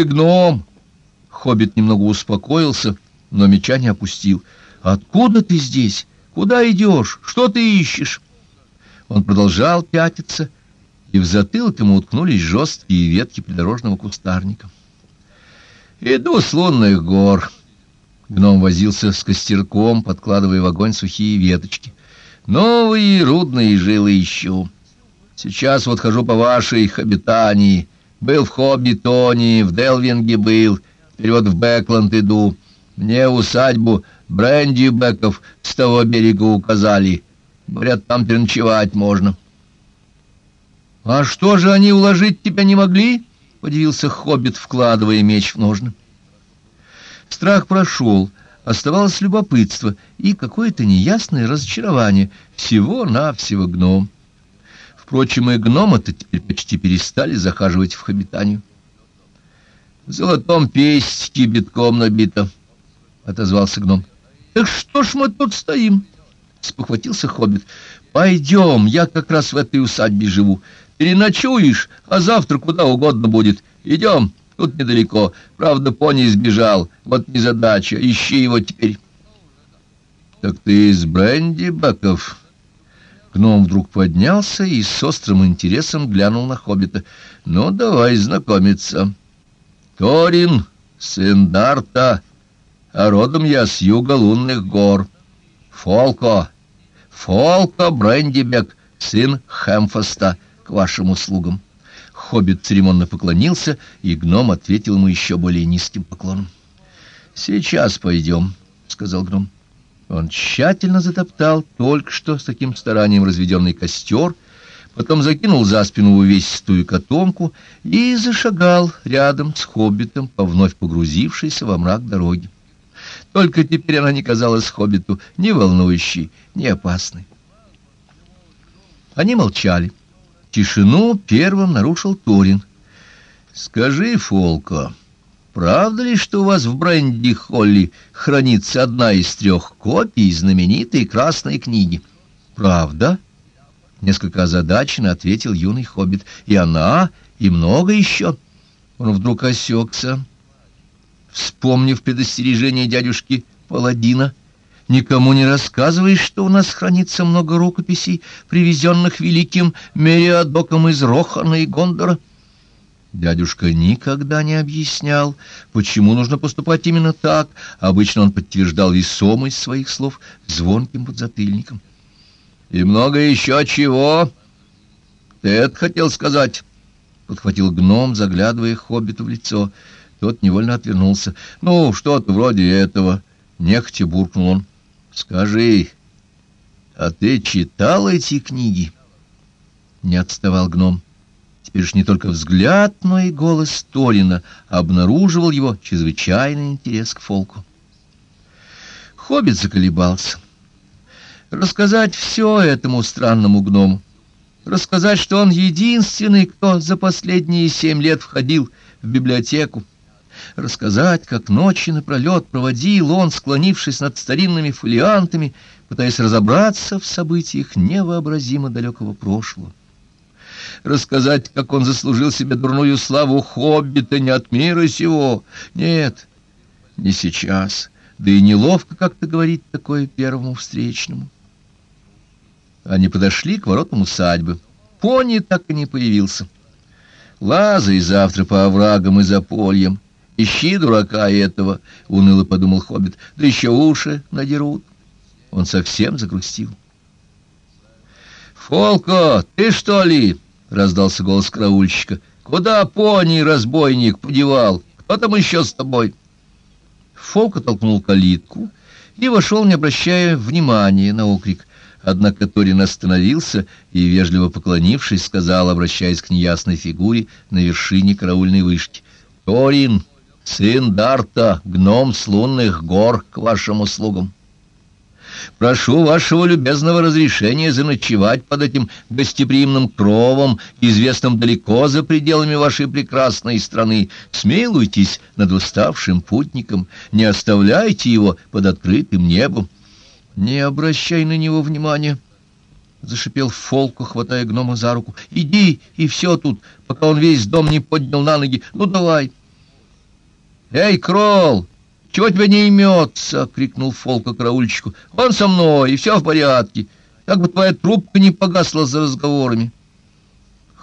ты гном!» Хоббит немного успокоился, но меча не опустил. «Откуда ты здесь? Куда идешь? Что ты ищешь?» Он продолжал пятиться, и в затылок ему уткнулись жесткие ветки придорожного кустарника. «Иду с лунных гор». Гном возился с костерком, подкладывая в огонь сухие веточки. «Новые рудные жилы ищу. Сейчас вот хожу по вашей обитании. Был в Хоббитоне, в Делвинге был, теперь вот в Бэкланд иду. Мне усадьбу Бренди Беков с того берега указали». Говорят, там переночевать можно. — А что же они уложить тебя не могли? — подивился Хоббит, вкладывая меч в ножны. Страх прошел, оставалось любопытство и какое-то неясное разочарование. Всего-навсего гном. Впрочем, и гномы-то теперь почти перестали захаживать в хоббитанию. — В золотом пестике битком набито, — отозвался гном. — Так что ж мы тут стоим? —— спохватился Хоббит. «Пойдем, я как раз в этой усадьбе живу. Переночуешь, а завтра куда угодно будет. Идем, тут недалеко. Правда, пони сбежал. Вот незадача, ищи его теперь». «Так ты из Бренди, Баков?» Гном вдруг поднялся и с острым интересом глянул на Хоббита. «Ну, давай знакомиться. Торин, сын Дарта, а родом я с юга лунных гор». Фолко, Фолко Брендибек, сын Хэмфаста, к вашим услугам. Хоббит церемонно поклонился, и гном ответил ему еще более низким поклоном. «Сейчас пойдем», — сказал гном. Он тщательно затоптал только что с таким старанием разведенный костер, потом закинул за спину увесистую котомку и зашагал рядом с хоббитом по вновь погрузившейся во мрак дороги. Только теперь она не казалась хоббиту ни волнующей, ни опасной. Они молчали. Тишину первым нарушил Торин. «Скажи, Фолко, правда ли, что у вас в Бренди-Холли хранится одна из трех копий знаменитой красной книги?» «Правда?» — несколько озадаченно ответил юный хоббит. «И она, и много еще». Он вдруг осекся вспомнив предостережение дядюшки Паладина, никому не рассказываешь, что у нас хранится много рукописей, привезенных великим Мериадоком из Рохана и Гондора. Дядюшка никогда не объяснял, почему нужно поступать именно так. Обычно он подтверждал весомость своих слов звонким подзатыльником. «И много еще чего?» «Ты это хотел сказать?» — подхватил гном, заглядывая хоббиту в лицо — тот невольно отвернулся. «Ну, что-то вроде этого», — нехотя буркнул он. «Скажи, а ты читал эти книги?» Не отставал гном. Теперь ж не только взгляд, но и голос Торина обнаруживал его чрезвычайный интерес к фолку. Хоббит заколебался. Рассказать все этому странному гному. Рассказать, что он единственный, кто за последние семь лет входил в библиотеку, рассказать, как ночи напролет проводил он, склонившись над старинными фолиантами, пытаясь разобраться в событиях невообразимо далекого прошлого. Рассказать, как он заслужил себе дурную славу хоббита не от мира сего. Нет, не сейчас, да и неловко как-то говорить такое первому встречному. Они подошли к воротам усадьбы. Пони так и не появился. Лазай завтра по оврагам и запольям. Ищи дурака этого, — уныло подумал Хоббит, — да еще уши надерут. Он совсем загрустил. «Фолко, ты что ли?» — раздался голос караульщика. «Куда пони, разбойник, подевал? Кто там еще с тобой?» Фолка толкнул калитку и вошел, не обращая внимания на окрик. Однако Торин остановился и, вежливо поклонившись, сказал, обращаясь к неясной фигуре на вершине караульной вышки. «Торин, сын Дарта, гном с лунных гор, к вашим услугам. Прошу вашего любезного разрешения заночевать под этим гостеприимным кровом, известным далеко за пределами вашей прекрасной страны. Смилуйтесь над уставшим путником, не оставляйте его под открытым небом. Не обращай на него внимания. — зашипел Фолку, хватая гнома за руку. — Иди, и все тут, пока он весь дом не поднял на ноги. Ну, давай. — «Эй, Кролл, чего тебя не имется?» — крикнул Фолка караульщику. «Он со мной, и все в порядке. Как бы твоя трубка не погасла за разговорами».